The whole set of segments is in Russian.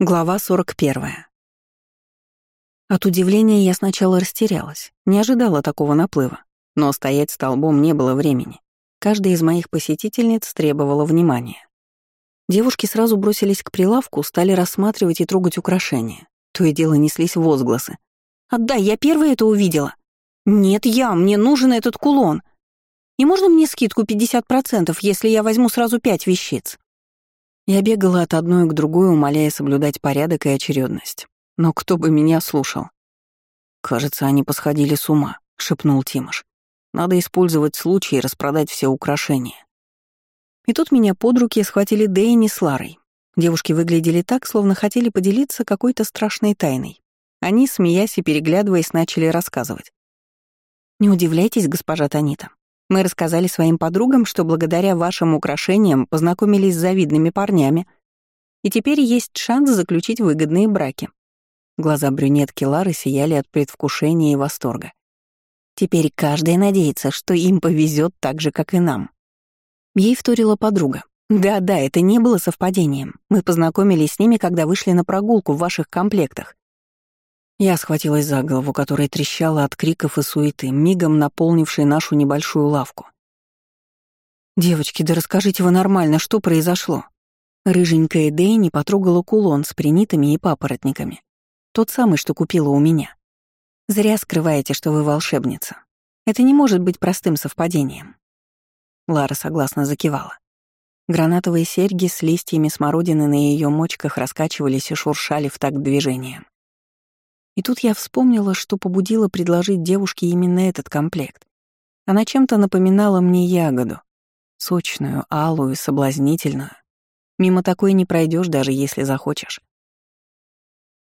Глава 41. От удивления я сначала растерялась, не ожидала такого наплыва, но стоять столбом не было времени. Каждая из моих посетительниц требовала внимания. Девушки сразу бросились к прилавку, стали рассматривать и трогать украшения. То и дело неслись возгласы. «Отдай, я первая это увидела!» «Нет, я, мне нужен этот кулон!» «И можно мне скидку 50%, если я возьму сразу пять вещиц?» Я бегала от одной к другой, умоляя соблюдать порядок и очередность. Но кто бы меня слушал? «Кажется, они посходили с ума», — шепнул Тимош. «Надо использовать случай и распродать все украшения». И тут меня под руки схватили Дэйни с Ларой. Девушки выглядели так, словно хотели поделиться какой-то страшной тайной. Они, смеясь и переглядываясь, начали рассказывать. «Не удивляйтесь, госпожа Танита. Мы рассказали своим подругам, что благодаря вашим украшениям познакомились с завидными парнями, и теперь есть шанс заключить выгодные браки. Глаза брюнетки Лары сияли от предвкушения и восторга. Теперь каждая надеется, что им повезет так же, как и нам. Ей вторила подруга. Да-да, это не было совпадением. Мы познакомились с ними, когда вышли на прогулку в ваших комплектах. Я схватилась за голову, которая трещала от криков и суеты, мигом наполнившей нашу небольшую лавку. «Девочки, да расскажите вы нормально, что произошло?» Рыженькая Дэйни потрогала кулон с принитами и папоротниками. Тот самый, что купила у меня. «Зря скрываете, что вы волшебница. Это не может быть простым совпадением». Лара согласно закивала. Гранатовые серьги с листьями смородины на ее мочках раскачивались и шуршали в такт движением. И тут я вспомнила, что побудило предложить девушке именно этот комплект. Она чем-то напоминала мне ягоду. Сочную, алую, соблазнительную. Мимо такой не пройдешь, даже если захочешь.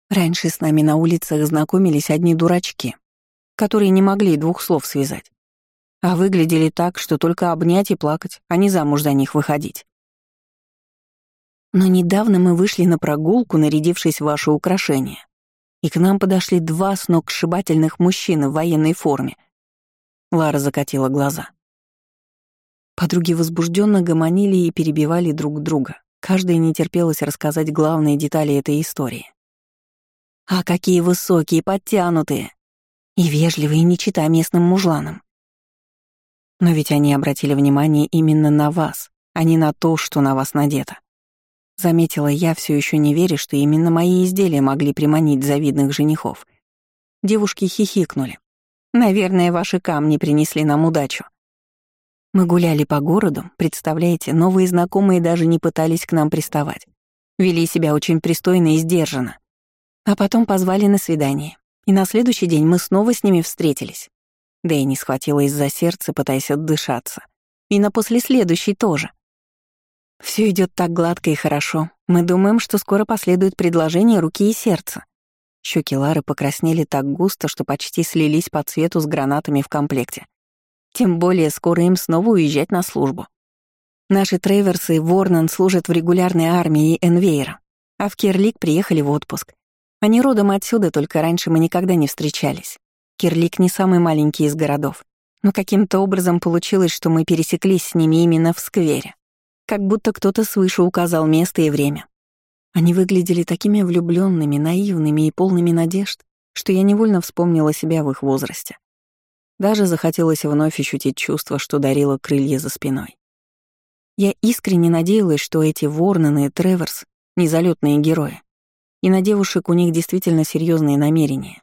Раньше с нами на улицах знакомились одни дурачки, которые не могли двух слов связать. А выглядели так, что только обнять и плакать, а не замуж за них выходить. Но недавно мы вышли на прогулку, нарядившись в ваши украшения и к нам подошли два сногсшибательных мужчины в военной форме. Лара закатила глаза. Подруги возбужденно гомонили и перебивали друг друга. Каждая не терпелась рассказать главные детали этой истории. «А какие высокие, подтянутые! И вежливые, не чита местным мужланам!» Но ведь они обратили внимание именно на вас, а не на то, что на вас надето. Заметила я, все еще не веря, что именно мои изделия могли приманить завидных женихов. Девушки хихикнули. «Наверное, ваши камни принесли нам удачу». Мы гуляли по городу, представляете, новые знакомые даже не пытались к нам приставать. Вели себя очень пристойно и сдержанно. А потом позвали на свидание. И на следующий день мы снова с ними встретились. Дэнни схватилась за сердце, пытаясь отдышаться. И на после следующей тоже. Все идет так гладко и хорошо. Мы думаем, что скоро последует предложение руки и сердца. Щеки Лары покраснели так густо, что почти слились по цвету с гранатами в комплекте. Тем более скоро им снова уезжать на службу. Наши Трейверсы и Ворнан служат в регулярной армии Энвейра, а в Кирлик приехали в отпуск. Они родом отсюда, только раньше мы никогда не встречались. Кирлик не самый маленький из городов, но каким-то образом получилось, что мы пересеклись с ними именно в сквере как будто кто-то свыше указал место и время. Они выглядели такими влюбленными, наивными и полными надежд, что я невольно вспомнила себя в их возрасте. Даже захотелось вновь ощутить чувство, что дарило крылья за спиной. Я искренне надеялась, что эти Ворнаны и Треверс — незалетные герои, и на девушек у них действительно серьезные намерения.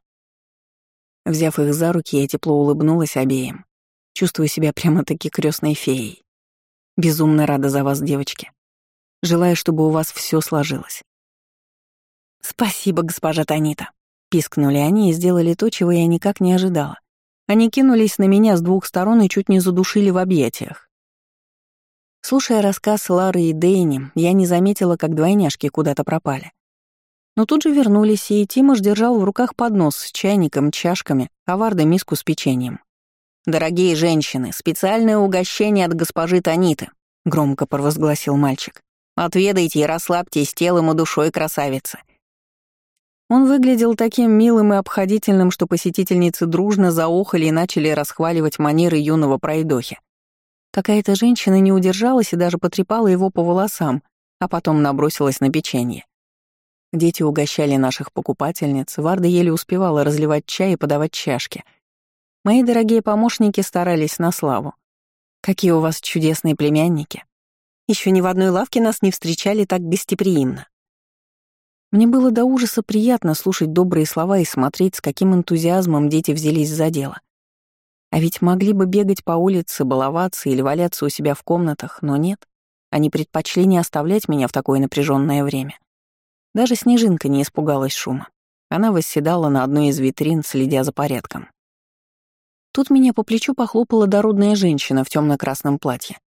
Взяв их за руки, я тепло улыбнулась обеим, чувствуя себя прямо-таки крестной феей. Безумно рада за вас, девочки. Желаю, чтобы у вас все сложилось. Спасибо, госпожа Танита. Пискнули они и сделали то, чего я никак не ожидала. Они кинулись на меня с двух сторон и чуть не задушили в объятиях. Слушая рассказ Лары и Дэйни, я не заметила, как двойняшки куда-то пропали. Но тут же вернулись, и Тимош держал в руках поднос с чайником, чашками, а Варда — миску с печеньем. «Дорогие женщины, специальное угощение от госпожи Таниты», — громко провозгласил мальчик. «Отведайте и расслабьтесь телом и душой красавицы». Он выглядел таким милым и обходительным, что посетительницы дружно заохали и начали расхваливать манеры юного пройдохи. Какая-то женщина не удержалась и даже потрепала его по волосам, а потом набросилась на печенье. Дети угощали наших покупательниц, Варда еле успевала разливать чай и подавать чашки. Мои дорогие помощники старались на славу. Какие у вас чудесные племянники. Еще ни в одной лавке нас не встречали так гостеприимно. Мне было до ужаса приятно слушать добрые слова и смотреть, с каким энтузиазмом дети взялись за дело. А ведь могли бы бегать по улице, баловаться или валяться у себя в комнатах, но нет. Они предпочли не оставлять меня в такое напряженное время. Даже Снежинка не испугалась шума. Она восседала на одной из витрин, следя за порядком. Тут меня по плечу похлопала дородная женщина в темно красном платье.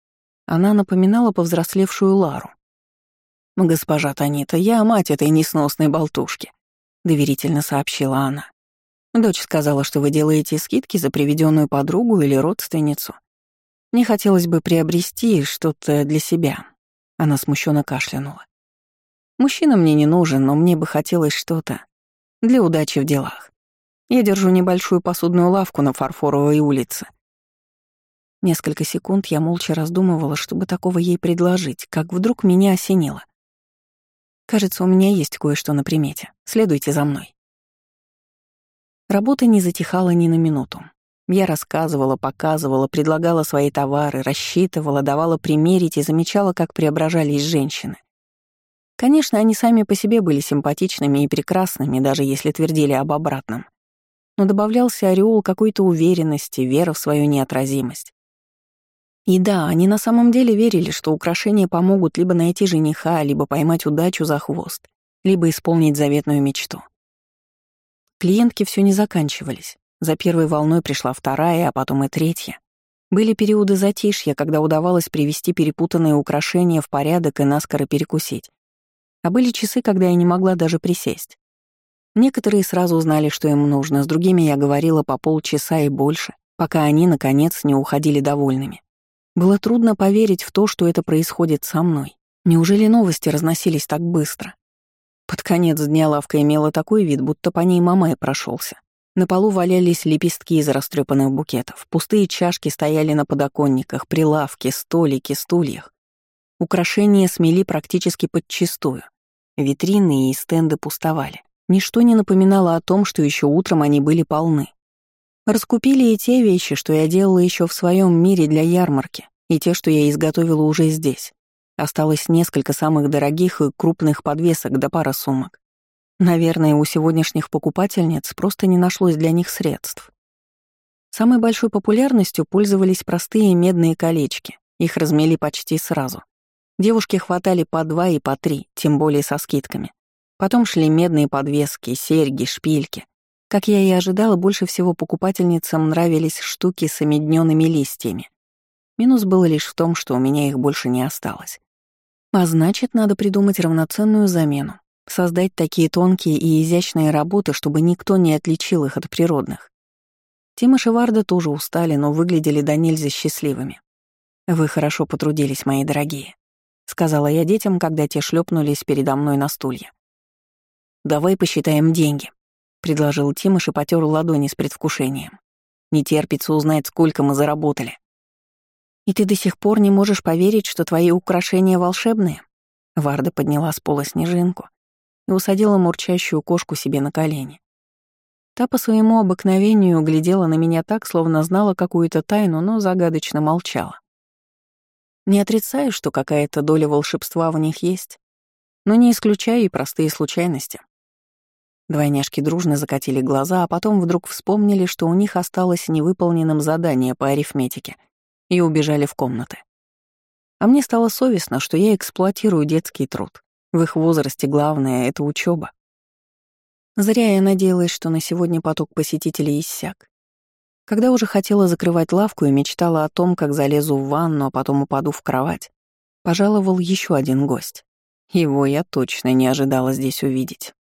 Она напоминала повзрослевшую Лару. «Госпожа Танита, я мать этой несносной болтушки», — доверительно сообщила она. «Дочь сказала, что вы делаете скидки за приведенную подругу или родственницу. Мне хотелось бы приобрести что-то для себя». Она смущенно кашлянула. «Мужчина мне не нужен, но мне бы хотелось что-то для удачи в делах. Я держу небольшую посудную лавку на Фарфоровой улице. Несколько секунд я молча раздумывала, чтобы такого ей предложить, как вдруг меня осенило. Кажется, у меня есть кое-что на примете. Следуйте за мной. Работа не затихала ни на минуту. Я рассказывала, показывала, предлагала свои товары, рассчитывала, давала примерить и замечала, как преображались женщины. Конечно, они сами по себе были симпатичными и прекрасными, даже если твердили об обратном но добавлялся ореол какой-то уверенности, вера в свою неотразимость. И да, они на самом деле верили, что украшения помогут либо найти жениха, либо поймать удачу за хвост, либо исполнить заветную мечту. Клиентки все не заканчивались. За первой волной пришла вторая, а потом и третья. Были периоды затишья, когда удавалось привести перепутанные украшения в порядок и наскоро перекусить. А были часы, когда я не могла даже присесть. Некоторые сразу узнали, что им нужно, с другими я говорила по полчаса и больше, пока они, наконец, не уходили довольными. Было трудно поверить в то, что это происходит со мной. Неужели новости разносились так быстро? Под конец дня лавка имела такой вид, будто по ней мамай прошелся. На полу валялись лепестки из растрепанных букетов, пустые чашки стояли на подоконниках, прилавки, столики, стульях. Украшения смели практически подчистую. Витрины и стенды пустовали. Ничто не напоминало о том, что еще утром они были полны. Раскупили и те вещи, что я делала еще в своем мире для ярмарки, и те, что я изготовила уже здесь. Осталось несколько самых дорогих и крупных подвесок да пара сумок. Наверное, у сегодняшних покупательниц просто не нашлось для них средств. Самой большой популярностью пользовались простые медные колечки. Их размели почти сразу. Девушки хватали по два и по три, тем более со скидками. Потом шли медные подвески, серьги, шпильки. Как я и ожидала, больше всего покупательницам нравились штуки с омедненными листьями. Минус был лишь в том, что у меня их больше не осталось. А значит, надо придумать равноценную замену, создать такие тонкие и изящные работы, чтобы никто не отличил их от природных. Тима и Варда тоже устали, но выглядели до нельзя счастливыми. «Вы хорошо потрудились, мои дорогие», — сказала я детям, когда те шлепнулись передо мной на стулья. «Давай посчитаем деньги», — предложил Тимош и потер ладони с предвкушением. «Не терпится узнать, сколько мы заработали». «И ты до сих пор не можешь поверить, что твои украшения волшебные?» Варда подняла с пола снежинку и усадила мурчащую кошку себе на колени. Та по своему обыкновению глядела на меня так, словно знала какую-то тайну, но загадочно молчала. Не отрицаю, что какая-то доля волшебства в них есть, но не исключаю и простые случайности. Двойняшки дружно закатили глаза, а потом вдруг вспомнили, что у них осталось невыполненным задание по арифметике, и убежали в комнаты. А мне стало совестно, что я эксплуатирую детский труд. В их возрасте главное — это учеба. Зря я надеялась, что на сегодня поток посетителей иссяк. Когда уже хотела закрывать лавку и мечтала о том, как залезу в ванну, а потом упаду в кровать, пожаловал еще один гость. Его я точно не ожидала здесь увидеть.